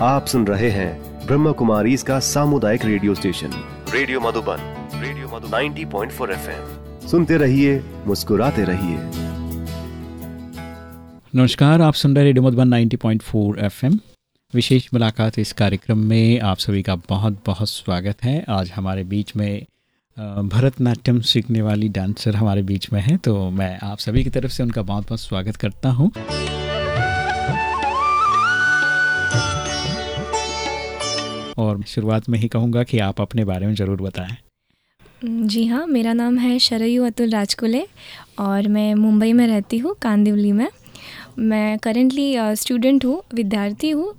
आप सुन रहे हैं ब्रह्म कुमारी इसका सामुदायिक radio station. Radio Madhuban radio Madhu 90.4 FM. सुनते रहिए मुस्कुराते रहिए। नमस्कार आप सुन रहे रेडियो मधुबन 90.4 एफएम। विशेष मुलाकात इस कार्यक्रम में आप सभी का बहुत बहुत स्वागत है। आज हमारे बीच में भरतनाट्यम सीखने वाली डांसर हमारे बीच में है तो मैं आप सभी की तरफ़ से उनका बहुत बहुत स्वागत करता हूँ। और शुरुआत में ही कहूँगा कि आप अपने बारे में ज़रूर बताएँ। जी हाँ मेरा नाम है शरयू अतुल राजकुले और मैं मुंबई में रहती हूँ, कांदिवली में। मैं करेंटली स्टूडेंट हूँ विद्यार्थी हूँ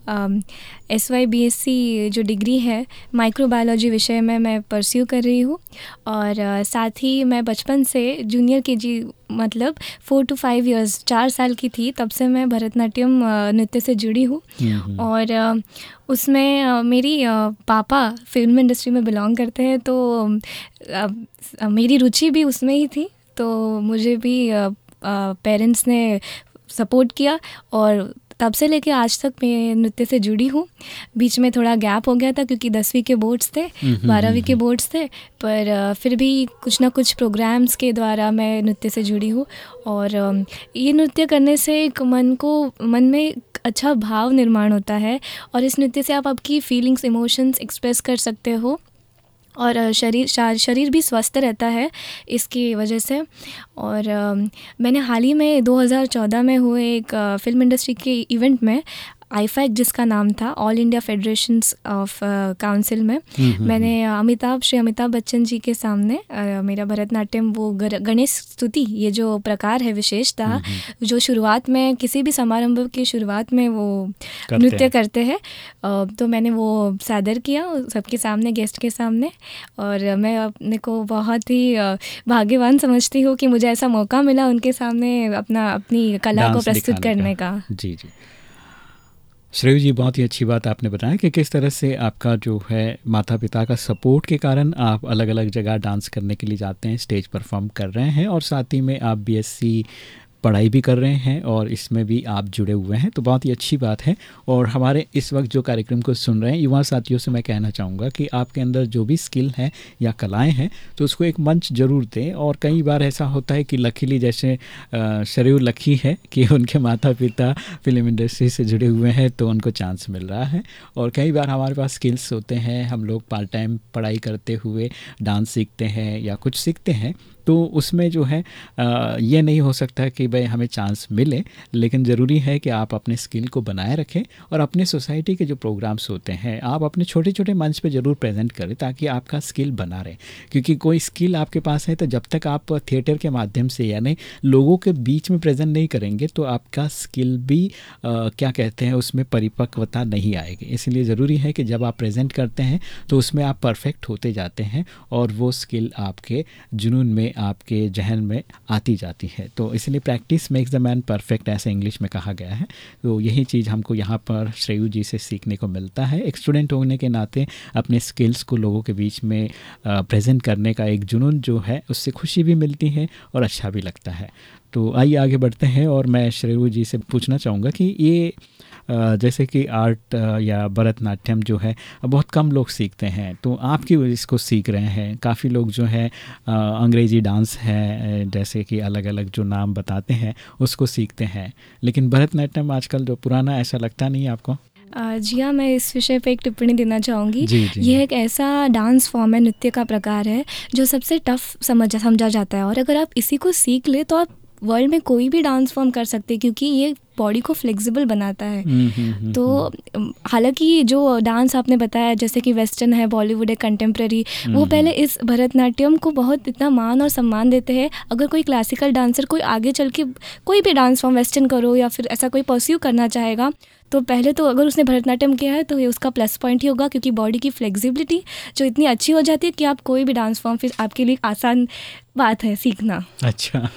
S Y B S C जो डिग्री है माइक्रोबायोलॉजी विषय में मैं परस्यू कर रही हूँ और uh, साथ ही मैं बचपन से जूनियर के जी मतलब फोर टू फाइव इयर्स चार साल की थी तब से मैं भरतनाट्यम नृत्य से जुड़ी हूँ। और uh, उसमें uh, मेरी पापा फ़िल्म इंडस्ट्री में बिलोंग करते हैं तो मेरी रुचि भी उसमें ही थी तो मुझे भी पेरेंट्स ने सपोर्ट किया और तब से लेके आज तक मैं नृत्य से जुड़ी हूँ। बीच में थोड़ा गैप हो गया था क्योंकि दसवीं के बोर्ड्स थे हम्म, हम्म, बारहवीं के बोर्ड्स हम्म, थे पर फिर भी कुछ ना कुछ प्रोग्राम्स के द्वारा मैं नृत्य से जुड़ी हूँ और ये नृत्य करने से एक मन को मन में अच्छा भाव निर्माण होता है और इस नृत्य से आप आपकी फीलिंग्स इमोशंस एक्सप्रेस कर सकते हो। और शरीर शरीर भी स्वस्थ रहता है इसकी वजह से। और मैंने हाल ही में 2014 में हुए एक फ़िल्म इंडस्ट्री के इवेंट में आईफैक जिसका नाम था all India federation of council में। हम्म, हम्म, मैंने हम्म। अमिताभ श्री अमिताभ बच्चन जी के सामने uh, मेरा भरतनाट्यम वो गणेश स्तुति ये जो प्रकार है विशेषता जो शुरुआत में किसी भी समारंभ की शुरुआत में वो नृत्य करते हैं। uh, तो मैंने वो सादर किया सबके सामने गेस्ट के सामने और मैं अपने को बहुत ही uh, भाग्यवान समझती हूँ कि मुझे ऐसा मौका मिला उनके सामने अपना अपनी कला को प्रस्तुत करने का। जी जी। श्रेय जी, बहुत ही अच्छी बात आपने बताया कि किस तरह से आपका जो है माता पिता का सपोर्ट के कारण आप अलग अलग जगह डांस करने के लिए जाते हैं स्टेज परफॉर्म कर रहे हैं और साथ ही में आप बीएससी पढ़ाई भी कर रहे हैं और इसमें भी आप जुड़े हुए हैं तो बहुत ही अच्छी बात है। और हमारे इस वक्त जो कार्यक्रम को सुन रहे हैं, युवा साथियों से मैं कहना चाहूँगा कि आपके अंदर जो भी स्किल है या कलाएँ हैं तो उसको एक मंच ज़रूर दें। और कई बार ऐसा होता है कि लकीली जैसे शरीर लकी है कि उनके माता पिता फ़िल्म इंडस्ट्री से जुड़े हुए हैं तो उनको चांस मिल रहा है। और कई बार हमारे पास स्किल्स होते हैं, हम लोग पार्ट टाइम पढ़ाई करते हुए डांस सीखते हैं या कुछ सीखते हैं तो उसमें जो है ये नहीं हो सकता कि भाई हमें चांस मिले लेकिन ज़रूरी है कि आप अपने स्किल को बनाए रखें और अपने सोसाइटी के जो प्रोग्राम्स होते हैं आप अपने छोटे छोटे मंच पर ज़रूर प्रेजेंट करें ताकि आपका स्किल बना रहे। क्योंकि कोई स्किल आपके पास है तो जब तक आप थिएटर के माध्यम से यानी लोगों के बीच में प्रेजेंट नहीं करेंगे तो आपका स्किल भी आ, क्या कहते हैं उसमें परिपक्वता नहीं आएगी। इसलिए ज़रूरी है कि जब आप प्रेजेंट करते हैं तो उसमें आप परफेक्ट होते जाते हैं और वो स्किल आपके जुनून में आपके जहन में आती जाती है। तो इसलिए practice makes the man perfect ऐसे इंग्लिश में कहा गया है। तो यही चीज़ हमको यहाँ पर श्रेयू जी से सीखने को मिलता है। एक स्टूडेंट होने के नाते अपने स्किल्स को लोगों के बीच में प्रेजेंट करने का एक जुनून जो है, उससे खुशी भी मिलती है और अच्छा भी लगता है। तो आइए आगे बढ़ते हैं और मैं श्रेयू जी से पूछना चाहूँगा कि ये जैसे कि आर्ट या भरतनाट्यम जो है बहुत कम लोग सीखते हैं। तो आप क्यों इसको सीख रहे हैं। काफ़ी लोग जो है अंग्रेज़ी डांस है जैसे कि अलग अलग जो नाम बताते हैं उसको सीखते हैं। लेकिन भरतनाट्यम आजकल जो पुराना ऐसा लगता नहीं है आपको? जी हाँ मैं इस विषय पे एक टिप्पणी देना चाहूँगी। यह एक ऐसा डांस फॉर्म है नृत्य का प्रकार है जो सबसे टफ समझ समझा जाता है। और अगर आप इसी को सीख ले तो आप वर्ल्ड में कोई भी डांस फॉर्म कर सकते हैं क्योंकि ये बॉडी को फ्लेक्सिबल बनाता है। हम्म, हम्म, हम्म, तो हालाँकि जो डांस आपने बताया जैसे कि वेस्टर्न है बॉलीवुड है कंटेम्प्रेरी वो पहले इस भरतनाट्यम को बहुत इतना मान और सम्मान देते हैं। अगर कोई क्लासिकल डांसर कोई आगे चल के कोई भी डांस फॉर्म वेस्टर्न करो या फिर ऐसा कोई परस्यू करना चाहेगा तो पहले तो अगर उसने भरतनाट्यम किया है तो ये उसका प्लस पॉइंट ही होगा क्योंकि बॉडी की फ्लेक्सिबिलिटी जो इतनी अच्छी हो जाती है कि आप कोई भी डांस फॉर्म फिर आपके लिए आसान बात है सीखना। अच्छा।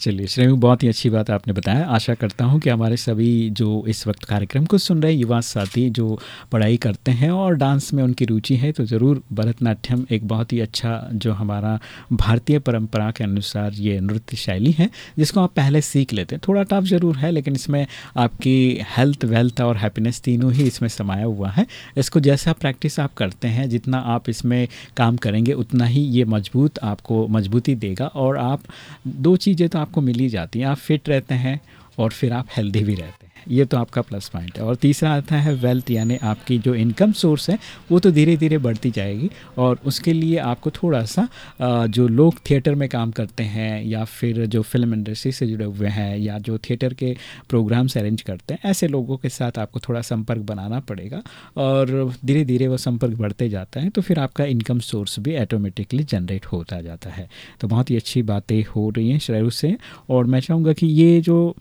चलिए श्रेयू बहुत ही अच्छी बात आपने बताया। आशा करता हूँ कि हमारे सभी जो इस वक्त कार्यक्रम को सुन रहे युवा साथी जो पढ़ाई करते हैं और डांस में उनकी रुचि है तो ज़रूर भरतनाट्यम एक बहुत ही अच्छा जो हमारा भारतीय परंपरा के अनुसार ये नृत्य शैली है, जिसको आप पहले सीख लेते हैं। थोड़ा टफ ज़रूर है, लेकिन इसमें आपकी हेल्थ, वेल्थ और हैप्पीनेस तीनों ही इसमें समाया हुआ है। इसको जैसा प्रैक्टिस आप करते हैं, जितना आप इसमें काम करेंगे, उतना ही ये मज़बूत आपको मजबूती देगा। और आप दो चीज़ें तो आपको मिली जाती है आप फिट रहते हैं और फिर आप हेल्दी भी रहते हैं। ये तो आपका प्लस पॉइंट है। और तीसरा आता है वेल्थ यानी आपकी जो इनकम सोर्स है, वो तो धीरे धीरे बढ़ती जाएगी और उसके लिए आपको थोड़ा सा जो लोग थिएटर में काम करते हैं या फिर जो फ़िल्म इंडस्ट्री से जुड़े हुए हैं या जो थिएटर के प्रोग्राम्स अरेंज करते हैं, ऐसे लोगों के साथ आपको थोड़ा संपर्क बनाना पड़ेगा और धीरे धीरे वो संपर्क बढ़ते जाता है तो फिर आपका इनकम सोर्स भी ऑटोमेटिकली जनरेट होता जाता है। तो बहुत ही अच्छी बातें हो रही हैं श्रेयू से और मैं चाहूँगा कि ये जो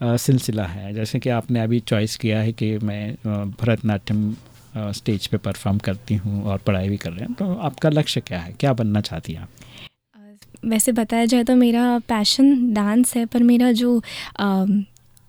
सिलसिला है। जैसे कि आपने अभी चॉइस किया है कि मैं भरतनाट्यम स्टेज पे परफॉर्म करती हूँ और पढ़ाई भी कर रहे हैं। तो आपका लक्ष्य क्या है? क्या बनना चाहती हैं आप? वैसे बताया जाए तो मेरा पैशन डांस है पर मेरा जो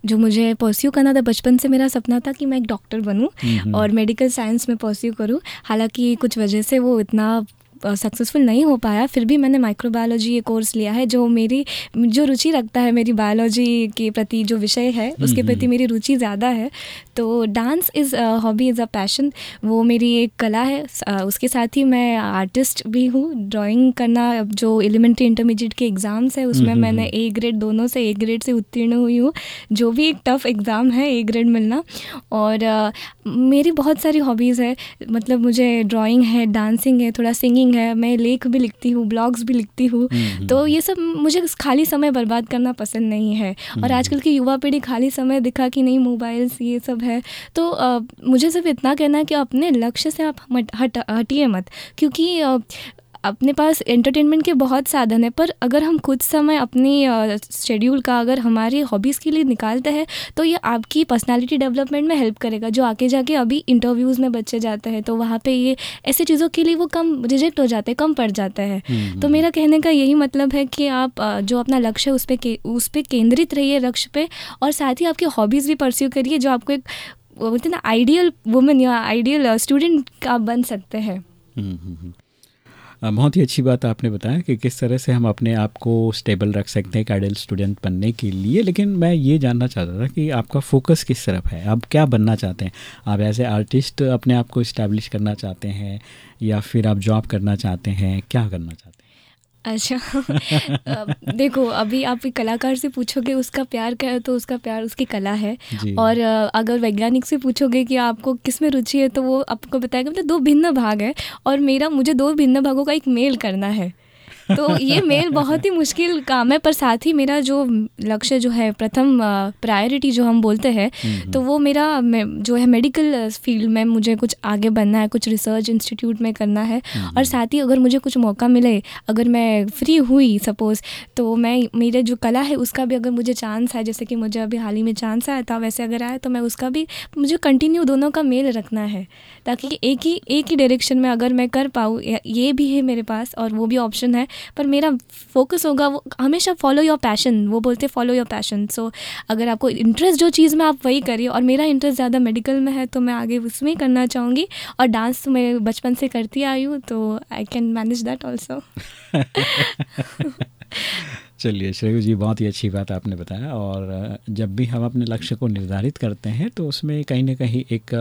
जो मुझे परस्यू करना था बचपन से मेरा सपना था कि मैं एक डॉक्टर बनूं और मेडिकल साइंस में परस्यू करूँ। हालाँकि कुछ वजह से वो इतना सक्सेसफुल नहीं हो पाया फिर भी मैंने माइक्रोबायोलॉजी ये कोर्स लिया है जो मेरी जो रुचि रखता है मेरी बायोलॉजी के प्रति जो विषय है उसके प्रति। मेरी रुचि ज़्यादा है। तो dance is hobby is a passion वो मेरी एक कला है। उसके साथ ही मैं आर्टिस्ट भी हूँ। ड्राइंग करना जो एलिमेंट्री इंटरमीडिएट के एग्ज़ाम्स है उसमें मैंने ए ग्रेड दोनों से ए ग्रेड से उत्तीर्ण हुई हूँ। जो भी एक टफ़ एग्ज़ाम है ए ग्रेड मिलना। और मेरी बहुत सारी हॉबीज़ है। मतलब मुझे ड्राइंग है डांसिंग है थोड़ा सिंगिंग राइटिंग है मैं लेख भी लिखती हूँ ब्लॉग्स भी लिखती हूँ हम्म, तो हम्म। ये सब मुझे खाली समय बर्बाद करना पसंद नहीं है। और हम्म, आजकल की युवा पीढ़ी खाली समय दिखा कि नहीं मोबाइल्स ये सब है। तो आ, मुझे सिर्फ़ इतना कहना है कि अपने लक्ष्य से आप हट हटिए मत क्योंकि अपने पास एंटरटेनमेंट के बहुत साधन है पर अगर हम कुछ समय अपनी शेड्यूल का अगर हमारी हॉबीज़ के लिए निकालते हैं तो ये आपकी पर्सनालिटी डेवलपमेंट में हेल्प करेगा जो आके जाके अभी इंटरव्यूज़ में बच्चे जाते हैं तो वहाँ पे ये ऐसी चीज़ों के लिए वो कम रिजेक्ट हो जाते हैं कम पड़ जाते हैं। हम्म, तो हम्म। मेरा कहने का यही मतलब है कि आप जो अपना लक्ष्य है उस पर उस पर केंद्रित रहिए लक्ष्य पे और साथ ही आपकी हॉबीज़ भी परस्यू करिए जो आपको एक बोलते ना आइडियल वुमेन या आइडियल स्टूडेंट आप बन सकते हैं। हम्म, बहुत ही अच्छी बात आपने बताया कि किस तरह से हम अपने आप को स्टेबल रख सकते हैं एक स्टूडेंट बनने के लिए। लेकिन मैं ये जानना चाहता था कि आपका फोकस किस तरफ़ है? आप क्या बनना चाहते हैं? आप एज ए आर्टिस्ट अपने आप को इस्टेब्लिश करना चाहते हैं या फिर आप जॉब करना चाहते हैं? क्या करना चाहते हैं? अच्छा। देखो अभी आप एक कलाकार से पूछोगे उसका प्यार क्या है तो उसका प्यार उसकी कला है। और अगर वैज्ञानिक से पूछोगे कि आपको किसमें रुचि है तो वो आपको बताएगा मतलब दो भिन्न भाग है। और मेरा मुझे दो भिन्न भागों का एक मेल करना है। तो ये मेल बहुत ही मुश्किल काम है पर साथ ही मेरा जो लक्ष्य जो है प्रथम प्रायोरिटी जो हम बोलते हैं हम्म, हम्म। तो वो मेरा जो है मेडिकल फ़ील्ड में मुझे कुछ आगे बनना है कुछ रिसर्च इंस्टीट्यूट में करना है। हम्म, और साथ ही अगर मुझे कुछ मौका मिले अगर मैं फ्री हुई सपोज़ तो मैं मेरे जो कला है उसका भी अगर मुझे चांस है जैसे कि मुझे अभी हाल ही में चांस आया था वैसे अगर आया तो मैं उसका भी मुझे कंटिन्यू दोनों का मेल रखना है ताकि एक ही एक ही डायरेक्शन में अगर मैं कर पाऊँ ये भी है मेरे पास और वो भी ऑप्शन है। पर मेरा फोकस होगा वो हमेशा फॉलो योर पैशन वो बोलते हैं फॉलो योर पैशन सो अगर आपको इंटरेस्ट जो चीज़ में आप वही करिए और मेरा इंटरेस्ट ज़्यादा मेडिकल में है तो मैं आगे उसमें ही करना चाहूँगी. और डांस तो मैं बचपन से करती आई हूँ तो I can manage that also चलिए, श्रेयू जी, बहुत ही अच्छी बात आपने बताया और जब भी हम अपने लक्ष्य को निर्धारित करते हैं तो उसमें कहीं ना कहीं एक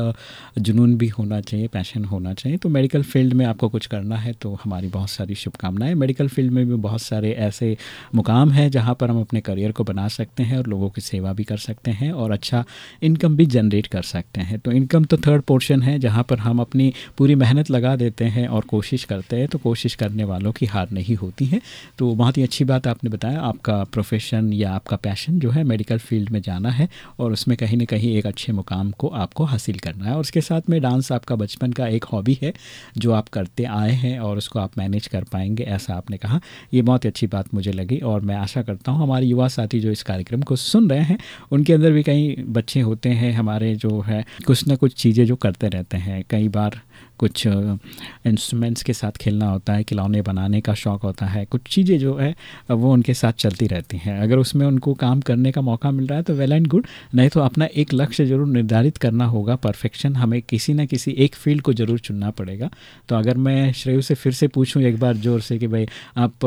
जुनून भी होना चाहिए, पैशन होना चाहिए। तो मेडिकल फ़ील्ड में आपको कुछ करना है तो हमारी बहुत सारी शुभकामनाएँ। मेडिकल फ़ील्ड में भी बहुत सारे ऐसे मुकाम हैं, जहाँ पर हम अपने करियर को बना सकते हैं और लोगों की सेवा भी कर सकते हैं और अच्छा इनकम भी जनरेट कर सकते हैं। तो इनकम तो थर्ड पोर्शन है, जहाँ पर हम अपनी पूरी मेहनत लगा देते हैं और कोशिश करते हैं तो कोशिश करने वालों की हार नहीं होती है। तो बहुत ही अच्छी बात आपने बताया। बताया आपका प्रोफेशन या आपका पैशन जो है मेडिकल फ़ील्ड में जाना है और उसमें कहीं ना कहीं एक अच्छे मुकाम को आपको हासिल करना है। और उसके साथ में डांस आपका बचपन का एक हॉबी है, जो आप करते आए हैं और उसको आप मैनेज कर पाएँगे, ऐसा आपने कहा। ये बहुत ही अच्छी बात मुझे लगी और मैं आशा करता हूँ हमारे युवा साथी जो इस कार्यक्रम को सुन रहे हैं, उनके अंदर भी कई बच्चे होते हैं, हमारे जो है कुछ ना कुछ चीज़ें जो करते रहते हैं। कई बार कुछ इंस्ट्रूमेंट्स के साथ खेलना होता है, खिलौने बनाने का शौक़ होता है, कुछ चीज़ें जो है वो उनके साथ चलती रहती हैं। अगर उसमें उनको काम करने का मौका मिल रहा है तो वेल एंड गुड नहीं तो अपना एक लक्ष्य ज़रूर निर्धारित करना होगा परफेक्शन हमें किसी न किसी एक फ़ील्ड को ज़रूर चुनना पड़ेगा। तो अगर मैं श्रेयू से फिर से पूछूँ एक बार ज़ोर से कि भाई, आप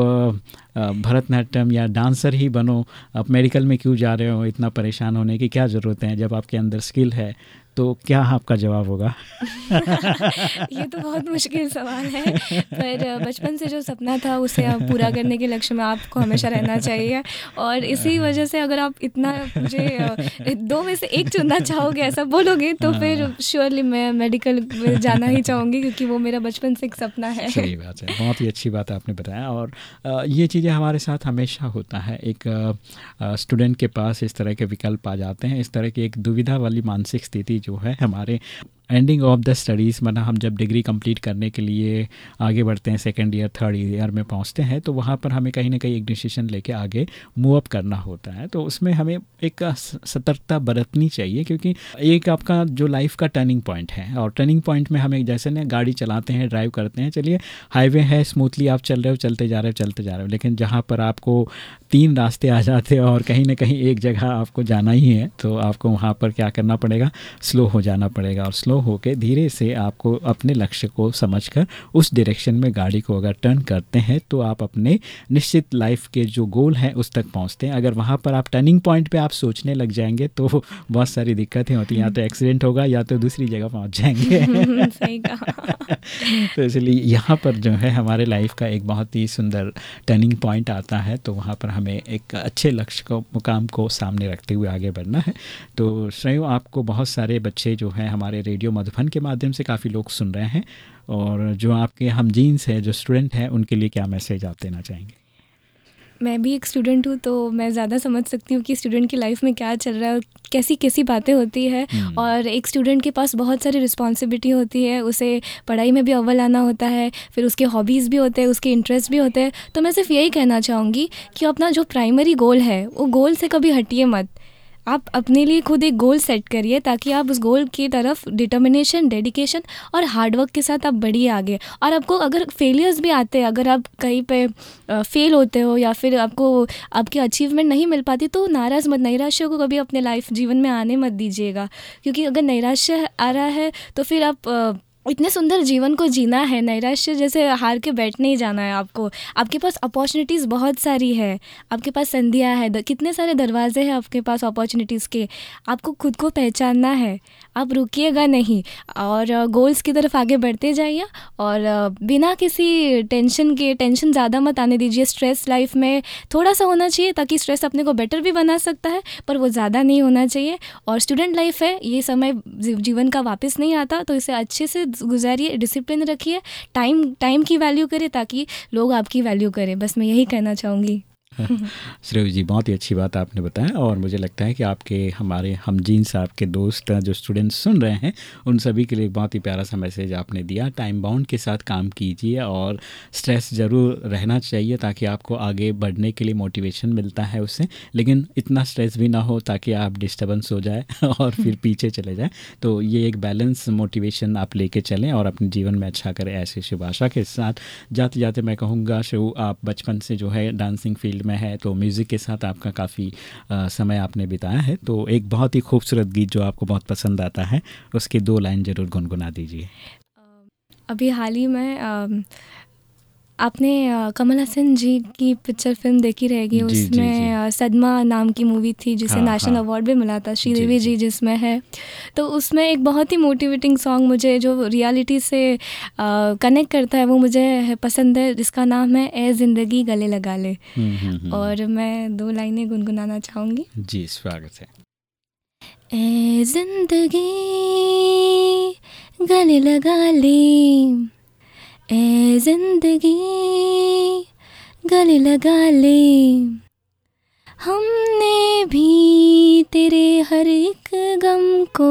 भरतनाट्यम या डांसर ही बनो, आप मेडिकल में क्यों जा रहे हो, इतना परेशान होने की क्या ज़रूरत है? जब आपके अंदर स्किल है तो क्या आपका जवाब होगा? ये तो बहुत मुश्किल सवाल है पर बचपन से जो सपना था उसे आप पूरा करने के लक्ष्य में आपको हमेशा रहना चाहिए। और इसी। वजह से अगर आप इतना मुझे दो में से एक चुनना चाहोगे ऐसा बोलोगे तो हाँ। फिर श्योरली मैं मेडिकल में जाना ही चाहूँगी क्योंकि वो मेरा बचपन से एक सपना है। सही बात है। बहुत ही अच्छी बात आपने बताया। और ये चीज़ें हमारे साथ हमेशा होता है। एक स्टूडेंट के पास इस तरह के विकल्प आ जाते हैं। इस तरह की एक दुविधा वाली मानसिक स्थिति जो है हमारे एंडिंग ऑफ़ द स्टडीज़ मतलब हम जब डिग्री कंप्लीट करने के लिए आगे बढ़ते हैं सेकेंड ईयर थर्ड ईयर में पहुँचते हैं तो वहाँ पर हमें कहीं ना कहीं एक डिसीज़न लेके आगे मूव अप करना होता है। तो उसमें हमें एक सतर्कता बरतनी चाहिए, क्योंकि एक आपका जो लाइफ का टर्निंग पॉइंट है, और टर्निंग पॉइंट में हमें जैसे ना गाड़ी चलाते हैं ड्राइव करते हैं, चलिए हाईवे है स्मूथली आप चल रहे हो, चलते जा रहे हो, चलते जा रहे हो, लेकिन जहाँ पर आपको तीन रास्ते आ जाते हैं, और कहीं ना कहीं एक जगह आपको जाना ही है तो आपको वहाँ पर क्या करना पड़ेगा? स्लो हो जाना पड़ेगा, और स्लो होकर धीरे से आपको अपने लक्ष्य को समझकर उस डायरेक्शन में गाड़ी को अगर टर्न करते हैं तो आप अपने निश्चित लाइफ के जो गोल हैं उस तक पहुँचते हैं। अगर वहाँ पर आप टर्निंग पॉइंट पर आप सोचने लग जाएँगे तो बहुत सारी दिक्कतें होती हैं। या तो एक्सीडेंट होगा या तो दूसरी जगह पहुँच जाएँगे। सही कहा। तो इसलिए यहाँ पर जो है हमारे लाइफ का एक बहुत ही सुंदर टर्निंग पॉइंट आता है तो वहाँ पर हमें एक अच्छे लक्ष्य को मुकाम को सामने रखते हुए आगे बढ़ना है। तो श्रेय आपको बहुत सारे बच्चे जो हैं हमारे रेडियो मधुबन के माध्यम से काफ़ी लोग सुन रहे हैं और जो आपके हम जीन्स हैं जो स्टूडेंट हैं उनके लिए क्या मैसेज आप देना चाहेंगे? मैं भी एक स्टूडेंट हूँ तो मैं ज़्यादा समझ सकती हूँ कि स्टूडेंट की लाइफ में क्या चल रहा है और कैसी कैसी बातें होती है। हम्म। और एक स्टूडेंट के पास बहुत सारी रिस्पॉन्सिबिलिटी होती है उसे पढ़ाई में भी अव्वल आना होता है फिर उसके हॉबीज़ भी होते हैं उसके इंटरेस्ट भी होते हैं। तो मैं सिर्फ़ यही कहना चाहूँगी कि अपना जो प्राइमरी गोल है वो गोल से कभी हटिए मत। आप अपने लिए खुद एक गोल सेट करिए ताकि आप उस गोल की तरफ़ डिटर्मिनेशन डेडिकेशन और हार्डवर्क के साथ आप बढ़िए आगे। और आपको अगर फेलियर्स भी आते हैं, अगर आप कहीं पे फेल होते हो या फिर आपको, आपकी अचीवमेंट नहीं मिल पाती तो नाराज़ मत, नैराश्य को कभी अपने लाइफ जीवन में आने मत दीजिएगा। क्योंकि अगर नैराश्य आ रहा है तो फिर आप इतने सुंदर जीवन को जीना है, नैराश्य जैसे हार के बैठ नहीं जाना है आपको। आपके पास अपॉर्चुनिटीज़ बहुत सारी है। आपके पास संधियाँ है कितने सारे दरवाजे हैं आपके पास अपॉर्चुनिटीज़ के। आपको खुद को पहचानना है। आप रुकिएगा नहीं। और गोल्स की तरफ़ आगे बढ़ते जाइए और बिना किसी टेंशन के टेंशन ज़्यादा मत आने दीजिए। स्ट्रेस लाइफ में थोड़ा सा होना चाहिए ताकि स्ट्रेस अपने को बेटर भी बना सकता है, पर वो ज़्यादा नहीं होना चाहिए। और स्टूडेंट लाइफ है, ये समय जीवन का वापस नहीं आता तो इसे अच्छे से गुजारिए डिसिप्लिन रखिए। टाइम टाइम की वैल्यू करें ताकि लोग आपकी वैल्यू करें। बस मैं यही कहना चाहूँगी। श्रेय जी, बहुत ही अच्छी बात आपने बताया और मुझे लगता है कि आपके, हमारे हम जीन साहब के दोस्त जो स्टूडेंट्स सुन रहे हैं, उन सभी के लिए बहुत ही प्यारा सा मैसेज आपने दिया। टाइम बाउंड के साथ काम कीजिए और स्ट्रेस ज़रूर रहना चाहिए ताकि आपको आगे बढ़ने के लिए मोटिवेशन मिलता है उससे। लेकिन इतना स्ट्रेस भी ना हो ताकि आप डिस्टर्बेंस हो जाए और फिर पीछे चले जाए। तो ये एक बैलेंस मोटिवेशन आप लेके चलें और अपने जीवन में अच्छा करें ऐसे शुभ के साथ। जाते जाते मैं कहूँगा शिव आप बचपन से जो है डांसिंग फ़ील्ड फ़ील्ड में है तो म्यूज़िक के साथ आपका काफ़ी समय आपने बिताया है। तो एक बहुत ही खूबसूरत गीत जो आपको बहुत पसंद आता है, उसकी दो लाइन ज़रूर गुनगुना दीजिए। अभी हाल ही में आपने कमल हसन जी की पिक्चर फ़िल्म देखी रहेगी उसमें सदमा नाम की मूवी थी जिसे हाँ, नेशनल हाँ, अवार्ड भी मिला था श्रीदेवी जी, जी जिसमें है। तो उसमें एक बहुत ही मोटिवेटिंग सॉन्ग मुझे जो रियलिटी से कनेक्ट करता है वो मुझे पसंद है जिसका नाम है ए ज़िंदगी गले लगा ले। हम्म, हम्म, हम्म। और मैं दो लाइनें गुनगुनाना चाहूँगी। जी स्वागत है। ए ज़िंदगी गले लगा ले। ए ज़िंदगी, गले लगा ले। हमने भी तेरे हर एक गम को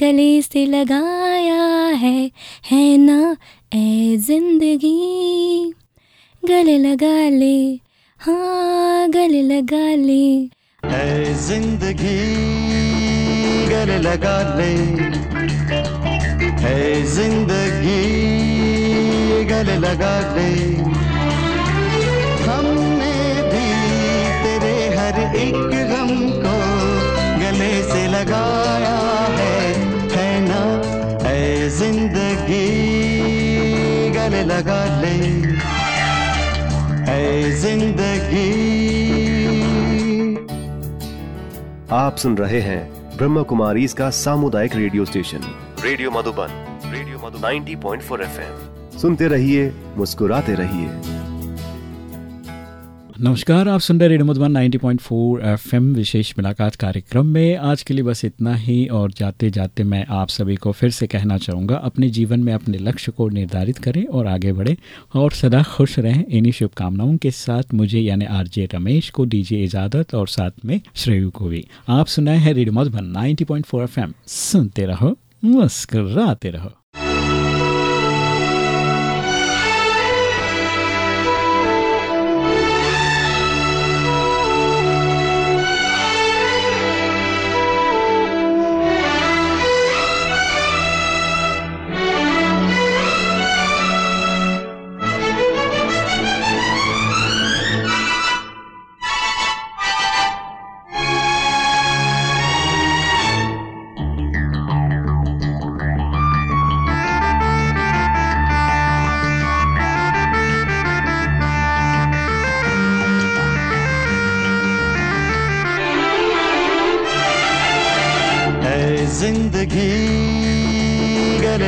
गले से लगाया है है ना? ए ज़िंदगी, गले लगा ले। हाँ गले लगा ले। ए ज़िंदगी, गले लगा ले। है ज़िंदगी गले लगा ले हमने भी तेरे हर एक गम को गले से लगाया है है ना? है ज़िंदगी गले लगा ले। है ज़िंदगी। आप सुन रहे हैं ब्रह्म कुमारी इसका सामुदायिक radio station, radio Madhuban, radio Madhu 90.4 FM. सुनते रहिए, मुस्कुराते रहिए। नमस्कार, आप सुन रहे रेडियो मधुबन 90.4 एफएम, विशेष मुलाकात कार्यक्रम में। आज के लिए बस इतना ही, और जाते जाते मैं आप सभी को फिर से कहना चाहूँगा, अपने जीवन में अपने लक्ष्य को निर्धारित करें और आगे बढ़ें, और सदा खुश रहें। इन्हीं शुभकामनाओं के साथ मुझे, यानी आरजे रमेश को दीजिए इजाज़त, और साथ में श्रेयू को भी। आप सुनाए हैं रेडियो मधुबन 90.4 एफएम। सुनते रहो, मुस्कराते रहो।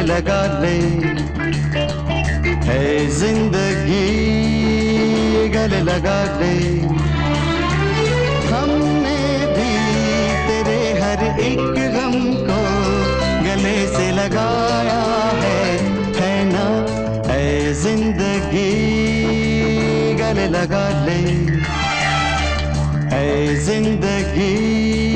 लगा ले। है ज़िंदगी, गले लगा ले। हमने भी तेरे हर एक गम को गले से लगाया है। है ना? है ज़िंदगी, गले लगा ले। है ज़िंदगी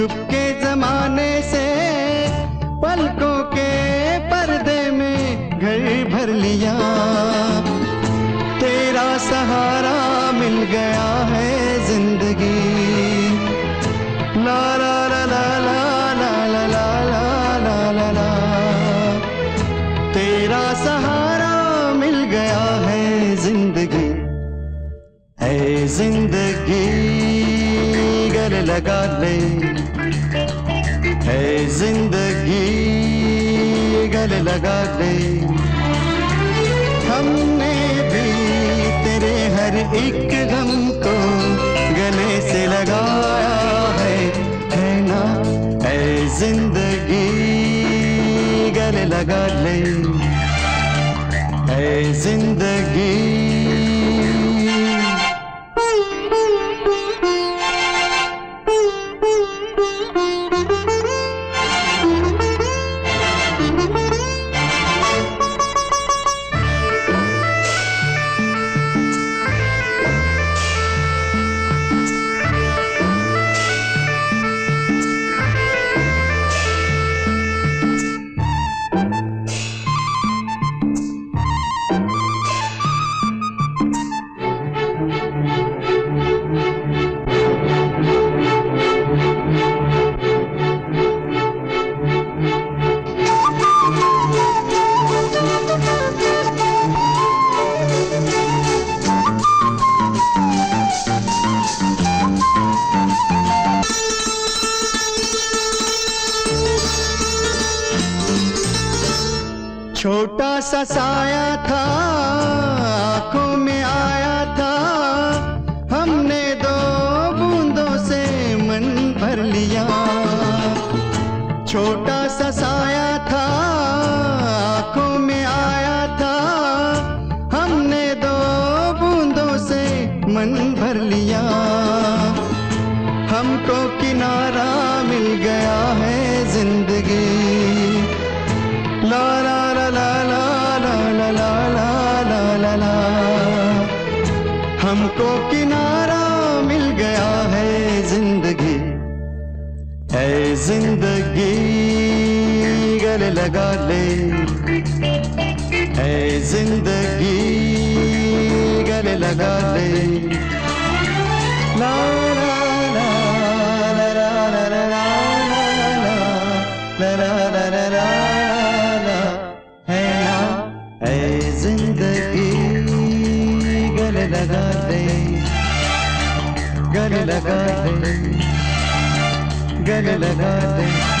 छुपके जमाने से पलकों के पर्दे में घर भर लिया तेरा सहारा मिल गया है ज़िंदगी ला ला ला ला ला ला ला ला ला ला ला तेरा सहारा मिल गया है ज़िंदगी है ज़िंदगी गले लगा ले है ज़िंदगी गले लगा ले हमने भी तेरे हर एक गम को गले से लगाया है है ना? है ज़िंदगी, गले लगा ले। है ज़िंदगी छोटा सा साया था, आँखों में आया था। हमने दो बूंदों से मन भर लिया। छोटा ज़िंदगी गले लगा ले है ज़िंदगी गले लगा ले ला है है ज़िंदगी लगा ले गले लगा गले लगा ले